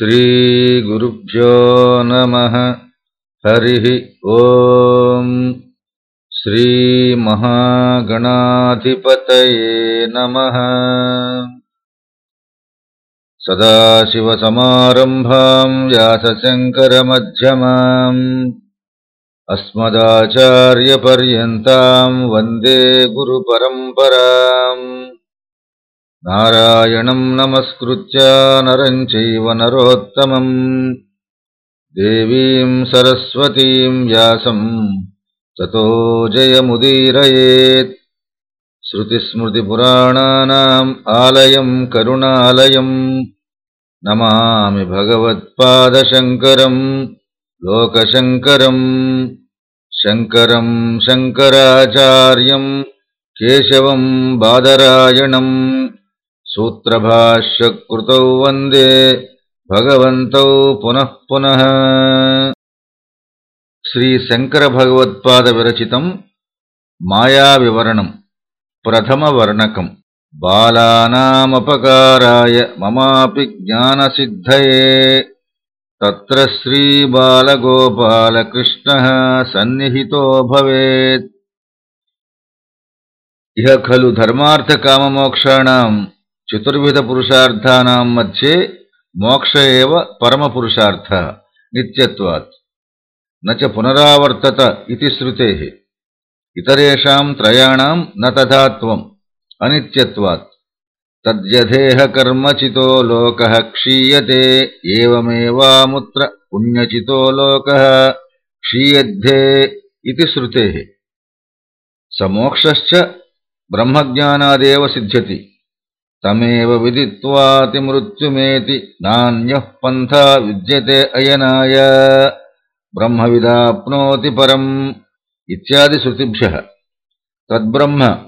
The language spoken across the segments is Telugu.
श्रीगुरुभ्यो नमः। हरिः ॐ श्रीमहागणाधिपतये नमः। सदाशिवसमारम्भाम् व्यासशङ्करमध्यमाम्। अस्मदाचार्यपर्यन्ताम् वन्दे गुरुपरम्पराम् नारायणम् नमस्कृत्य नरम् चैव नरोत्तमम्। देवीम् सरस्वतीम् व्यासम् ततो जयमुदीरयेत्। श्रुतिस्मृतिपुराणानाम् आलयम् करुणालयम्। नमामि भगवत्पादशङ्करम् लोकशङ्करम्। शङ्करम् शङ्कराचार्यम् केशवम् बादरायणम् सूत्रभाष्यकृतौ वन्दे भगवन्तौ पुनः पुनः। श्रीशङ्करभगवत्पादविरचितम् मायाविवरणम् प्रथमवर्णकम् बालानामपकाराय ममापि ज्ञानसिद्धये। तत्र श्रीबालगोपालकृष्णः सन्निहितो भवेत्। इह खलु धर्मार्थकाममोक्षाणाम् चतुर्विधपुरुषार्थानाम् मध्ये मोक्ष एव परमपुरुषार्थः, नित्यत्वात्। न च पुनरावर्तत इति श्रुतेः। इतरेषाम् त्रयाणाम् न तथा त्वम्, अनित्यत्वात्। तद्यथेह कर्मचितो लोकः क्षीयते, एवमेवामुत्र पुण्यचितो लोकः क्षीयध्ये इति श्रुतेः। स मोक्षश्च ब्रह्मज्ञानादेव सिद्ध्यति। तमेव विदित्वातिमृत्युमेति नान्यः पन्था विद्यते अयनाय। ब्रह्मविदाप्नोति परम् इत्यादिश्रुतिभ्यः तद्ब्रह्म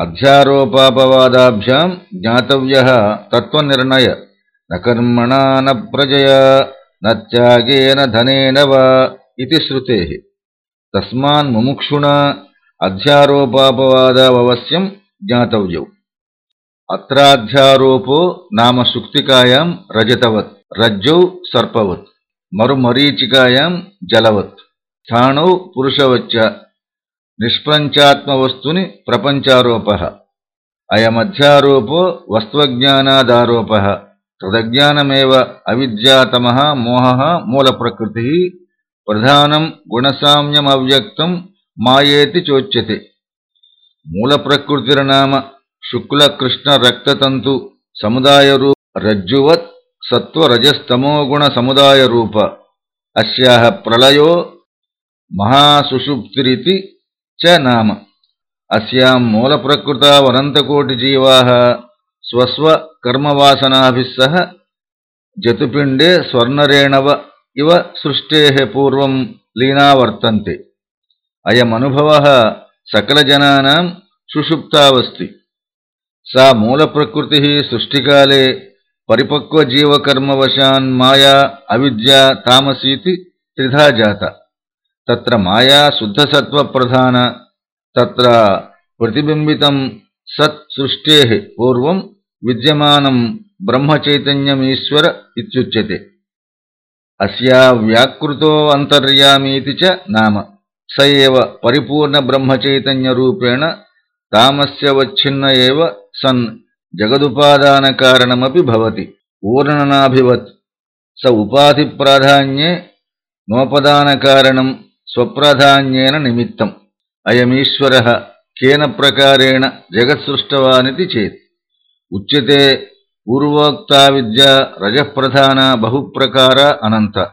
अध्यारोपापवादाभ्याम् ज्ञातव्यः तत्त्वनिर्णय। न कर्मणा न प्रजया न त्यागेन धनेन वा इति श्रुतेः। तस्मान्मुमुक्षुणा अध्यारोपापवादावश्यम् ज्ञातव्यौ అత్రాధ్యారోపో నామ సుక్తికాయాం రజతవత్ రజ్జౌ సర్పవత్ మరుమరీచికాయాం జలవత్ స్థాణౌ పురుషవచ్చ నిష్ప్రంచాత్మవస్తుని ప్రపంచారోప అయమధ్యారోపో వస్త్వజ్ఞానాదారోప తదజ్ఞానమేవ అవిద్యాతమ మోహ మూల ప్రకృతి ప్రధానం గుణసామ్యమవ్యక్తం మాయేతి చోచ్యతే. మూల ప్రకృతిర్నామ समुदायरूप रज्जुवत् सत्त्वरजस्तमोगुणसमुदायरूप अस्याः प्रलयो महासुषुप्तिरिति च नाम अस्याम् मूलप्रकृतावनन्तकोटिजीवाः स्वस्वकर्मवासनाभिः सह जतुपिण्डे स्वर्णरेणव इव सृष्टेः पूर्वम् लीना वर्तन्ते अयमनुभवः सकलजनानाम् सुषुप्तावस्ति सा मूलप्रकृतिः सृष्टिकाले परिपक्वजीवकर्मवशान्माया अविद्या तामसीति त्रिधा जाता। तत्र माया शुद्धसत्त्वप्रधान, तत्र प्रतिबिम्बितम् सत् सृष्टेः पूर्वम् विद्यमानम् ब्रह्मचैतन्यमीश्वर इत्युच्यते। अस्या व्याकृतो अन्तर्यामीति च नाम। स एव परिपूर्णब्रह्मचैतन्यरूपेण तामस्यवच्छिन्न एव సన్ జగదుపాదాన జగదుపాదానకారణమపి భవతి. ఊర్ణనాభివత్. స ఉపాధి ప్రాధాన్యే నోపదాన కారణం స్వప్రాధాన్యేన నిమిత్తం. అయమీశ్వర కేన ప్రకారేణ జగత్సృష్టవానితి చేత్. ఉచ్యతే పూర్వోక్త విద్య రజప్రధాన బహుప్రకార అనంత.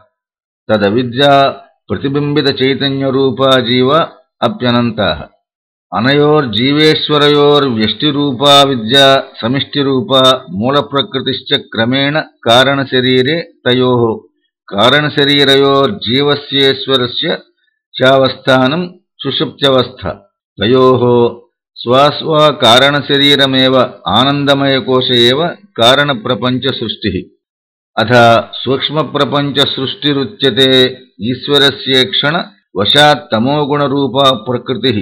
తదవిద్యా ప్రతిబింబిత చైతన్యరూపా జీవ అప్యనంతా. अनयोर्जीवेश्वरयोर्व्यष्टिरूपा विद्या समिष्टिरूपा मूलप्रकृतिश्च क्रमेण कारणशरीरे तयोः कारणशरीरयोर्जीवस्येश्वरस्य चावस्थानम् सुषुप्त्यवस्था तयोः स्वास्वकारणशरीरमेव आनन्दमयकोश एव कारणप्रपञ्चसृष्टिः अथ सूक्ष्मप्रपञ्चसृष्टिरुच्यते ईश्वरस्येक्षण वशात्तमोगुणरूपा प्रकृतिः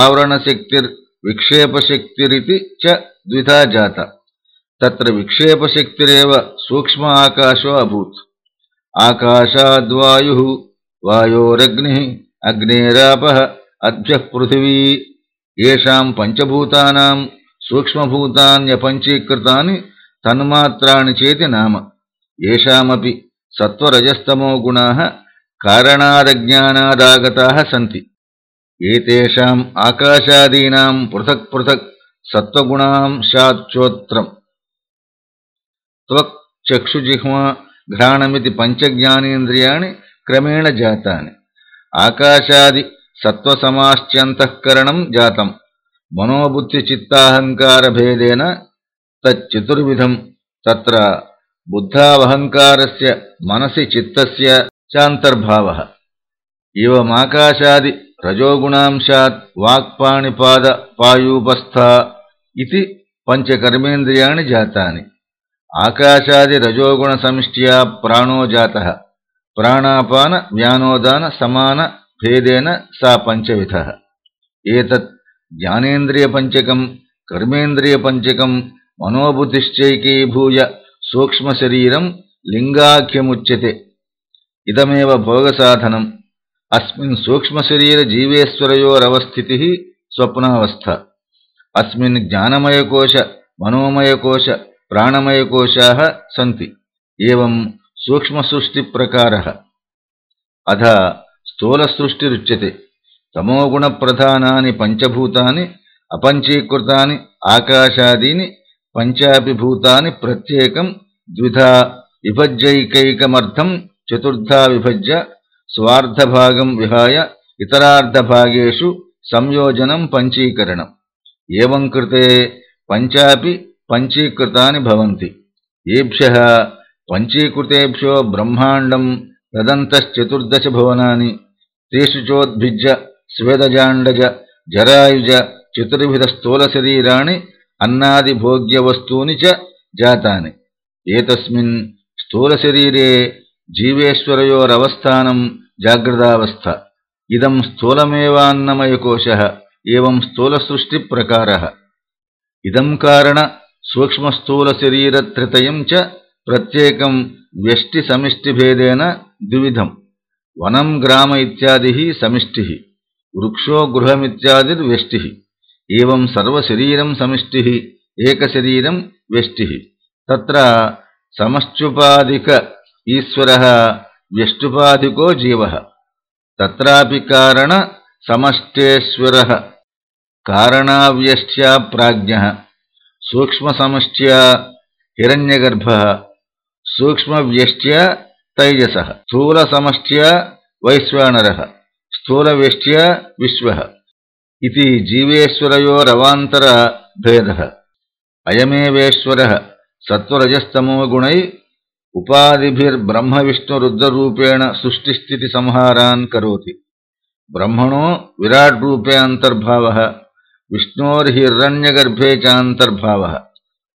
आवरणशक्तिर्विक्षेपशक्तिरिति च द्विधा जाता तत्र विक्षेपशक्तिरेव सूक्ष्म आकाशो अभूत् आकाशाद्वायुः वायोरग्निः अग्नेरापः अद्भ्यः पृथिवी येषां पञ्चभूतानां सूक्ष्मभूतान्यपञ्चीकृतानि तन्मात्राणि चेति नाम येषामपि सत्त्वरजस्तमो गुणाः कारणादज्ञानादागताः सन्ति ఏతేషాం ఆకాశాదీనాం పృథక్ పృథక్ సత్వగుణాం శాచ్చోత్రం త్వక్ చక్షుజిహ్వా ఘ్రాణమితి పంచజ్ఞానేంద్రియాణి క్రమేణ జాతాని ఆకాశాది సత్వసమాశ్చంతఃకరణం జాతం మనోబుద్ధి చిత్తాహంకార భేదేన తచ్చతుర్విధం తత్ర బుద్ధావహంకారస్య మనసి చిత్తస్య చాంతర్భావ ఇవమాకాశాది రజోగుణాంశాత్ వాక్పాణిపాద పాయూపస్థ ఇది పంచకర్మేంద్రియాణి జాతాని. ఆకాశాది రజోగుణ సమిష్ట్యా ప్రాణోజాత ప్రాణాపాన వ్యానోదాన సమాన భేదేన సా పంచవిధ. ఏతత్ జ్ఞానేంద్రియ పంచకం కర్మేంద్రియ పంచకం మనోబుద్ధిశ్చైకీభూయ సూక్ష్మశరీరం లింగాఖ్యముచ్యతే. ఇదమేవ భోగసాధనం. అస్మిన్ సూక్ష్మశరీర జీవేశ్వరయోరవస్థితి స్వప్నావస్థ. అస్మిన్ జ్ఞానమయకోశ మనోమయకోశ ప్రాణమయకోశా సంతి. ఏం సూక్ష్మసృష్టి సూక్ష్మసృష్టిప్రకార అథ స్థూలసృష్టిరుచ్యతే తమోగుణప్రధానాని పంచభూతాని అపంచీకృతాని ఆకాశాదీని పంచాభిభూతాని ప్రత్యేకం ద్విధా విభజ్యైకైకమర్థం చతుర్థా విభజ్య స్వార్థభాగం విహాయ ఇతరార్థభాగేషు సంయోజనం పంచీకరణం. ఏం కృతే పంచాపి పంచీకృతాని భవంతి. ఏభ్య పంచీకృతేభ్యో బ్రహ్మాండం తదంతశ్చతుర్దశ భువనాని. తేషు చోద్భిజ్య స్వేదజాండజ జరాయుజ చతుర్విధ స్థూల శరీరాణి అన్నాది భోగ్య వస్తూని చ జాతాని. ఏతస్మిన్ స్థూల శరీరే జీవేశ్వరయోరవస్థానం जाग्रदावस्था इदं स्थूलमेवान्नमयकोशः, एवं स्थूलसृष्टिप्रकारः। इदं कारण सूक्ष्मस्थूलशरीरत्रितयं च प्रत्येकं व्यष्टिसमिष्टिभेदेन द्विविधम्। वनं, ग्राम इत्यादिः समिष्टिः। वृक्षो गृहमित्यादिर्व्यष्टिः एवं सर्वशरीरं समिष्टिः, एकशरीरं व्यष्टिः। तत्र समश्चुपाधिक ईश्वरः వ్యష్టుపాధికో జీవ. తత్రాపి కారణ సమష్టేశ్వర. కారణావ్యష్ట్యా ప్రాజ్ఞ. సూక్ష్మసమష్ట్యా హిరణ్యగర్భ. సూక్ష్మవ్యష్ట్యా తైజస. స్థూలసమష్ట్యా వైశ్వానర. స్థూలవ్యష్ట్యా విశ్వ. ఇది జీవేశ్వరయోరవాంతర భేద. అయమేవేశ్వర. సత్వరజస్తమో గుణై उपाधिभिर्ब्रह्मविष्णुरुद्ररूपेण सृष्टिस्थितिसंहारान् करोति। ब्रह्मणो विराट्रूपे अन्तर्भावः, विष्णोर्हिरण्यगर्भे चान्तर्भावः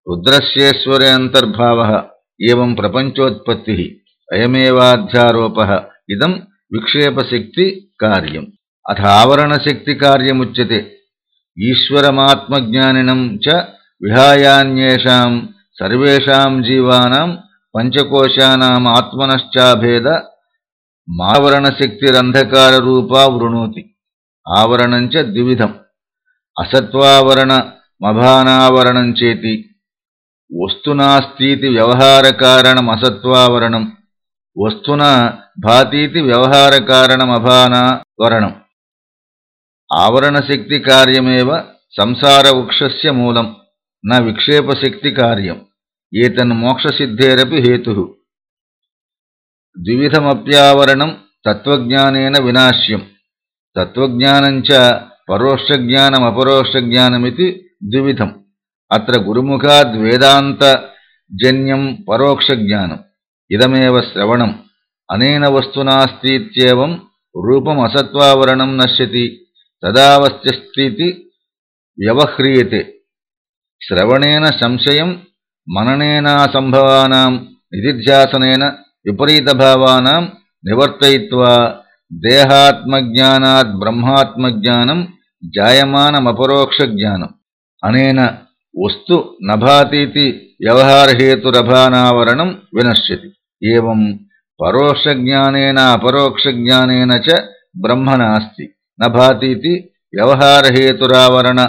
रुद्रस्येश्वरे अन्तर्भावः, एवं प्रपञ्चोत्पत्तिः, अयमेवाध्यारोपः, इदं विक्षेपशक्तिकार्यम्। अथ आवरणशक्तिकार्यमुच्यते। ईश्वरमात्मज्ञानिनं च विहायान्येषां, सर्वेषां जीवानां పంచకోశానామాత్మనశ్చాభేద మావరణశక్తిరంధకారరూపా వృణోతి. ఆవరణంచ ద్విధం అసత్వావరణ మభానావరణం చేతి. వస్తునాస్తీతి వ్యవహారకారణం అసత్వావరణం వస్తున భాతీతి వ్యవహారకారణమభానావరణం. ఆవరణశక్తి కార్యమేవ సంసారవృక్షస్య మూలం. నా విక్షేపశక్తి కార్యం ఏతన్మోక్షసిద్ధేరపి హేతు. ద్విధమప్యావరణం తత్వజ్ఞానేన వినాశ్యం. తత్వజ్ఞానంచ పరోక్షజ్ఞానమపరోక్షజ్ఞానమితి ద్విధం అత్ర గురుముఖాద్వేదాంతజన్యం పరోక్షజ్ఞానం. ఇదమేవ శ్రవణం. అనేన వస్తునాస్తిత్యేవం రూపమసత్వావరణం నశ్యతి. తదావస్థ్యస్థితి వ్యవహ్రీయతే. శ్రవణేన సంశయం मननेनासम्भवानां निधिध्यासनेन विपरीतभावानां निवर्तयित्वा देहात्मज्ञानात् ब्रह्मात्मज्ञानं जायमानमपरोक्षज्ञानम् अनेन వస్తు నభాతీతి వ్యవహారహేతురభానావరణం వినశ్యతి ఏం పరోక్షజ్ఞానేన అపరోక్షజ్ఞానేన చ బ్రహ్మ నాస్తి నభాతీతి వ్యవహారహేతురావరణ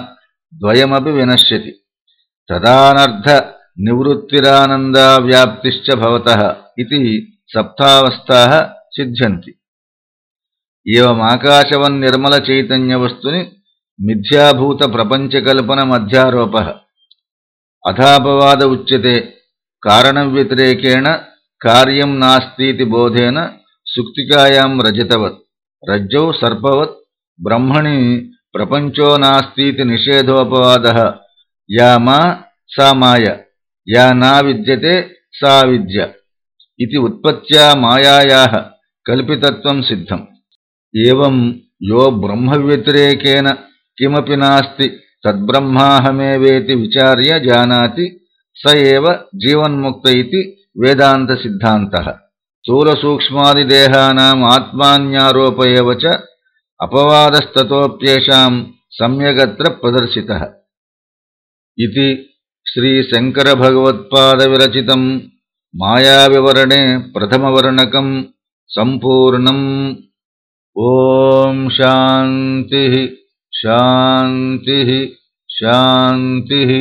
ద్వయమపి వినశ్యతి తదానర్థ నివృత్తిరానందావ్యాప్తిశ్చ భవత ఇది సప్తావస్థా సిద్ధ్యంతి। ఏమాకాశవన్ నిర్మల చైతన్యవస్తుని మిథ్యాభూత ప్రపంచకల్పన మధ్యారోప। అథాపవాద ఉచ్యతే కారణవ్యతిరేకేణ కార్యం నాస్తితి బోధేన సుక్తికాయాం రజతవత్। రజ్జౌ సర్పవత్ బ్రహ్మణి ప్రపంచో నాస్తితి నిషేధోపవాద। యా మా సా మాయ। యా నా విద్యతే సా విద్య ఇది ఉత్పత్త్యా మాయాయాः కల్పితత్వం సిద్ధం. ఏం యో బ్రహ్మవ్యతిరేకేన కిమపి నాస్తి తద్బ్రహ్మాహమేవేతి విచార్య జానాతి స ఏవ జీవన్ముక్త ఇది వేదాంత సిద్ధాంత. స్థూలసూక్ష్మాదిదేహానాం ఆత్మాన్యారోప చ అపవాదస్తతోప్యేషాం సమ్యగత్ర ప్రదర్శిత. ఇది श्रीशङ्करभगवत्पादविरचितम् मायाविवरणे प्रथमवर्णकम् सम्पूर्णम् ॐ शान्तिः शान्तिः शान्तिः।